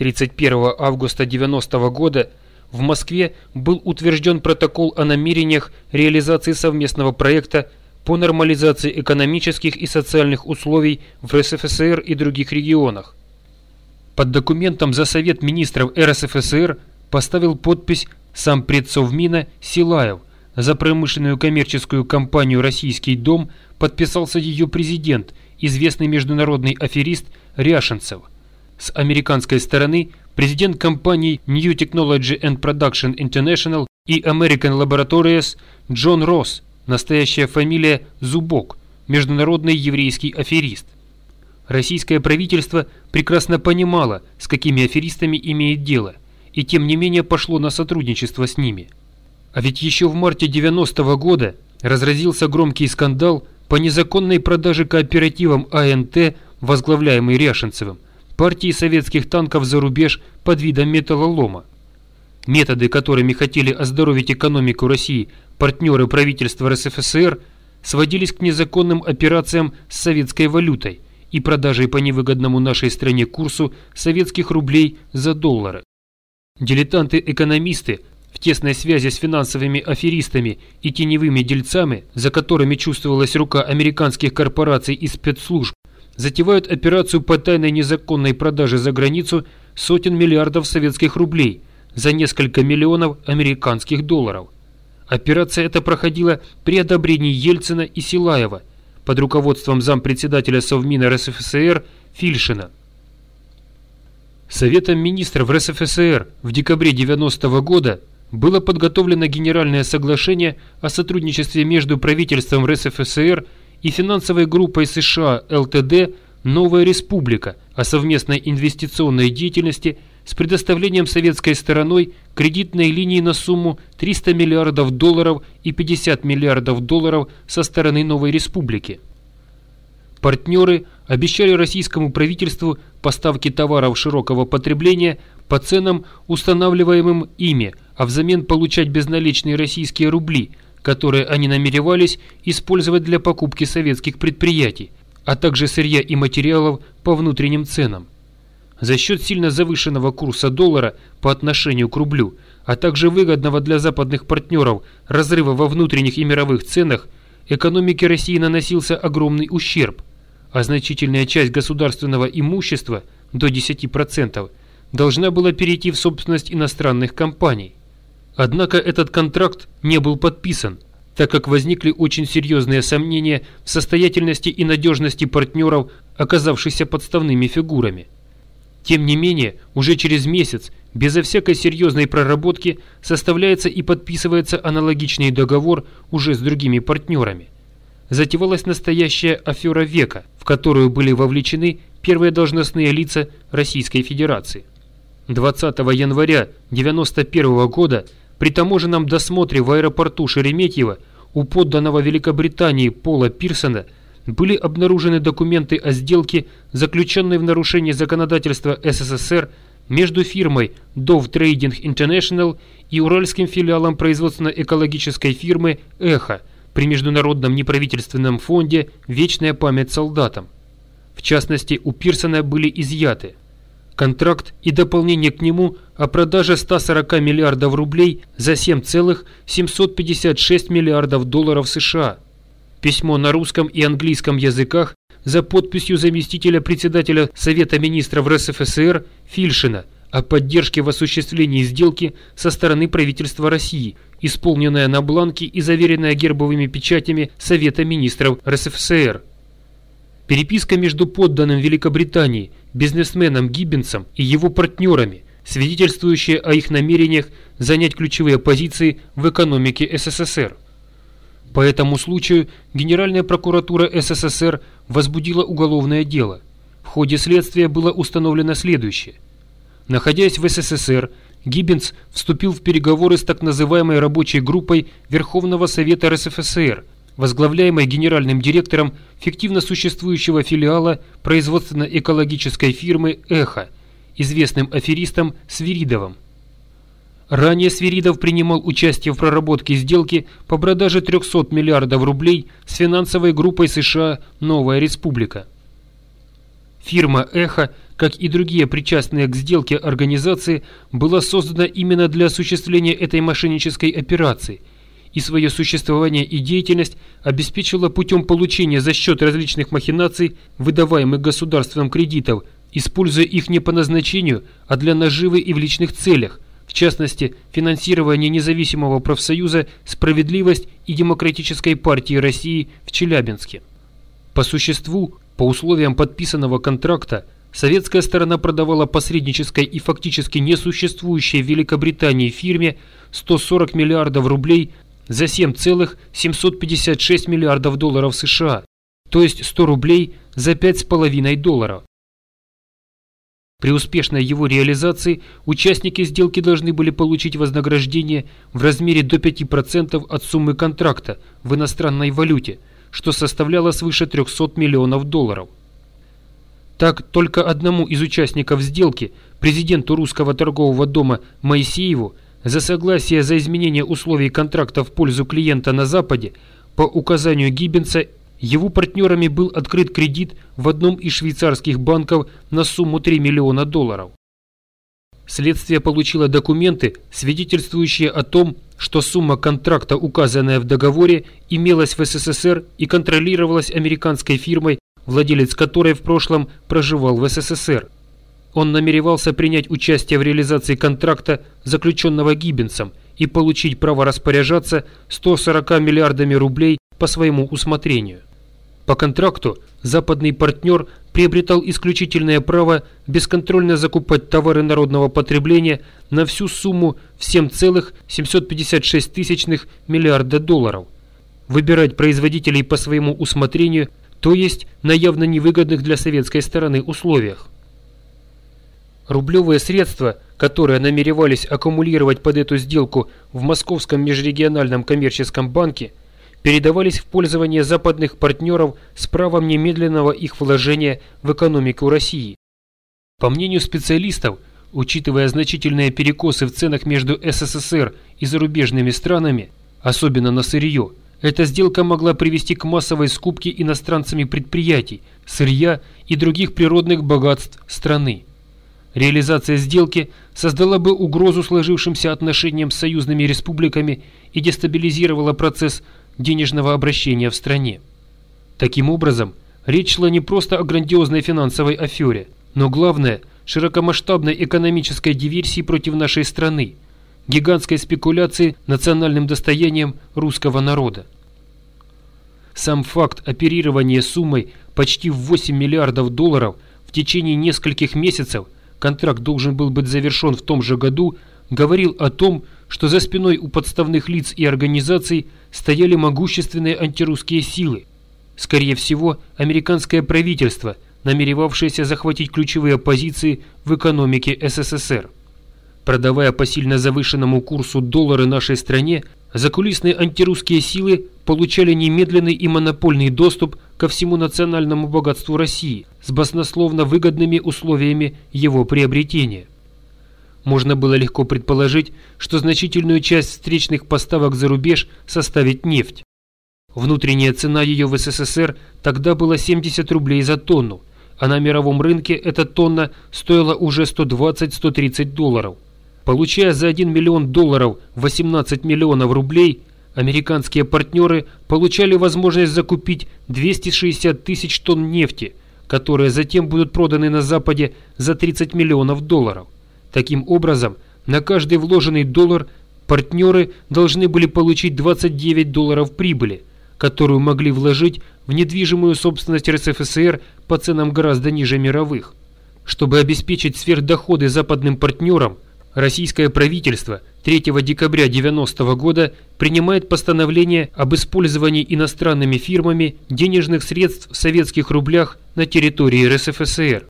31 августа 90 года в Москве был утвержден протокол о намерениях реализации совместного проекта по нормализации экономических и социальных условий в РСФСР и других регионах. Под документом за Совет министров РСФСР поставил подпись сам предсовмина Силаев, за промышленную коммерческую компанию «Российский дом» подписался ее президент, известный международный аферист Ряшенцев. С американской стороны президент компаний New Technology and Production International и American Laboratories Джон Росс, настоящая фамилия Зубок, международный еврейский аферист. Российское правительство прекрасно понимало, с какими аферистами имеет дело, и тем не менее пошло на сотрудничество с ними. А ведь еще в марте 90 -го года разразился громкий скандал по незаконной продаже кооперативам АНТ, возглавляемый Ряшенцевым, партии советских танков за рубеж под видом металлолома. Методы, которыми хотели оздоровить экономику России партнеры правительства РСФСР, сводились к незаконным операциям с советской валютой и продажей по невыгодному нашей стране курсу советских рублей за доллары. Дилетанты-экономисты в тесной связи с финансовыми аферистами и теневыми дельцами, за которыми чувствовалась рука американских корпораций и спецслужб, затевают операцию по тайной незаконной продаже за границу сотен миллиардов советских рублей за несколько миллионов американских долларов. Операция эта проходила при одобрении Ельцина и Силаева под руководством зампредседателя Совмина РСФСР Фильшина. Советом министров РСФСР в декабре 90 -го года было подготовлено Генеральное соглашение о сотрудничестве между правительством РСФСР и финансовой группой США ЛТД «Новая республика» о совместной инвестиционной деятельности с предоставлением советской стороной кредитной линии на сумму 300 миллиардов долларов и 50 миллиардов долларов со стороны Новой республики. Партнеры обещали российскому правительству поставки товаров широкого потребления по ценам, устанавливаемым ими, а взамен получать безналичные российские рубли – которые они намеревались использовать для покупки советских предприятий, а также сырья и материалов по внутренним ценам. За счет сильно завышенного курса доллара по отношению к рублю, а также выгодного для западных партнеров разрыва во внутренних и мировых ценах, экономике России наносился огромный ущерб, а значительная часть государственного имущества, до 10%, должна была перейти в собственность иностранных компаний. Однако этот контракт не был подписан, так как возникли очень серьезные сомнения в состоятельности и надежности партнеров, оказавшихся подставными фигурами. Тем не менее, уже через месяц, безо всякой серьезной проработки, составляется и подписывается аналогичный договор уже с другими партнерами. Затевалась настоящая афера века, в которую были вовлечены первые должностные лица Российской Федерации. 20 января 1991 года при таможенном досмотре в аэропорту Шереметьево у подданного Великобритании Пола Пирсона были обнаружены документы о сделке, заключенной в нарушении законодательства СССР между фирмой Dove Trading International и уральским филиалом производственно-экологической фирмы «Эхо» при Международном неправительственном фонде «Вечная память солдатам». В частности, у Пирсона были изъяты контракт и дополнение к нему о продаже 140 миллиардов рублей за 7,756 миллиардов долларов США. Письмо на русском и английском языках за подписью заместителя председателя Совета министров РСФСР Фильшина о поддержке в осуществлении сделки со стороны правительства России, исполненная на бланке и заверенная гербовыми печатями Совета министров РСФСР. Переписка между подданным Великобритании, бизнесменом Гиббенсом и его партнерами, свидетельствующая о их намерениях занять ключевые позиции в экономике СССР. По этому случаю Генеральная прокуратура СССР возбудила уголовное дело. В ходе следствия было установлено следующее. Находясь в СССР, Гиббенс вступил в переговоры с так называемой рабочей группой Верховного Совета РСФСР – возглавляемой генеральным директором фиктивно существующего филиала производственно-экологической фирмы «Эхо», известным аферистом Свиридовым. Ранее Свиридов принимал участие в проработке сделки по продаже 300 миллиардов рублей с финансовой группой США «Новая республика». Фирма «Эхо», как и другие причастные к сделке организации, была создана именно для осуществления этой мошеннической операции и свое существование и деятельность обеспечила путем получения за счет различных махинаций, выдаваемых государством кредитов, используя их не по назначению, а для наживы и в личных целях, в частности, финансирование независимого профсоюза «Справедливость» и Демократической партии России в Челябинске. По существу, по условиям подписанного контракта, советская сторона продавала посреднической и фактически несуществующей в Великобритании фирме 140 миллиардов рублей за 7,756 миллиардов долларов США, то есть 100 рублей за 5,5 долларов. При успешной его реализации участники сделки должны были получить вознаграждение в размере до 5% от суммы контракта в иностранной валюте, что составляло свыше 300 миллионов долларов. Так, только одному из участников сделки, президенту русского торгового дома Моисееву, за согласие за изменение условий контракта в пользу клиента на Западе, по указанию Гиббенса его партнерами был открыт кредит в одном из швейцарских банков на сумму 3 миллиона долларов. Следствие получило документы, свидетельствующие о том, что сумма контракта, указанная в договоре, имелась в СССР и контролировалась американской фирмой, владелец которой в прошлом проживал в СССР. Он намеревался принять участие в реализации контракта, заключенного Гиббенсом, и получить право распоряжаться 140 миллиардами рублей по своему усмотрению. По контракту западный партнер приобретал исключительное право бесконтрольно закупать товары народного потребления на всю сумму в 7,756 тысячных миллиарда долларов, выбирать производителей по своему усмотрению, то есть на явно невыгодных для советской стороны условиях. Рублевые средства, которые намеревались аккумулировать под эту сделку в Московском межрегиональном коммерческом банке – передавались в пользование западных партнеров с правом немедленного их вложения в экономику России. По мнению специалистов, учитывая значительные перекосы в ценах между СССР и зарубежными странами, особенно на сырье, эта сделка могла привести к массовой скупке иностранцами предприятий, сырья и других природных богатств страны. Реализация сделки создала бы угрозу сложившимся отношениям с союзными республиками и дестабилизировала процесс денежного обращения в стране. Таким образом, речь шла не просто о грандиозной финансовой афере, но главное – широкомасштабной экономической диверсии против нашей страны, гигантской спекуляции национальным достоянием русского народа. Сам факт оперирования суммой почти в 8 миллиардов долларов в течение нескольких месяцев, контракт должен был быть завершен в том же году, говорил о том, что за спиной у подставных лиц и организаций стояли могущественные антирусские силы. Скорее всего, американское правительство, намеревавшееся захватить ключевые позиции в экономике СССР. Продавая по сильно завышенному курсу доллары нашей стране, закулисные антирусские силы получали немедленный и монопольный доступ ко всему национальному богатству России с баснословно выгодными условиями его приобретения. Можно было легко предположить, что значительную часть встречных поставок за рубеж составит нефть. Внутренняя цена ее в СССР тогда была 70 рублей за тонну, а на мировом рынке эта тонна стоила уже 120-130 долларов. Получая за 1 миллион долларов 18 миллионов рублей, американские партнеры получали возможность закупить 260 тысяч тонн нефти, которые затем будут проданы на Западе за 30 миллионов долларов. Таким образом, на каждый вложенный доллар партнеры должны были получить 29 долларов прибыли, которую могли вложить в недвижимую собственность РСФСР по ценам гораздо ниже мировых. Чтобы обеспечить сверхдоходы западным партнерам, российское правительство 3 декабря 1990 года принимает постановление об использовании иностранными фирмами денежных средств в советских рублях на территории РСФСР.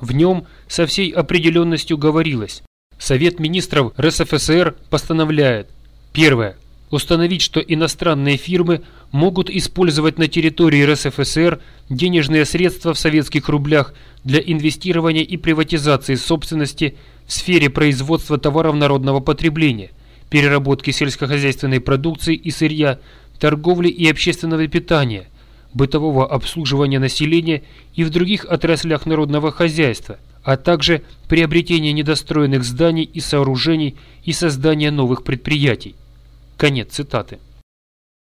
В нем со всей определенностью говорилось. Совет министров РСФСР постановляет. Первое. Установить, что иностранные фирмы могут использовать на территории РСФСР денежные средства в советских рублях для инвестирования и приватизации собственности в сфере производства товаров народного потребления, переработки сельскохозяйственной продукции и сырья, торговли и общественного питания – бытового обслуживания населения и в других отраслях народного хозяйства, а также приобретение недостроенных зданий и сооружений и создание новых предприятий. Конец цитаты.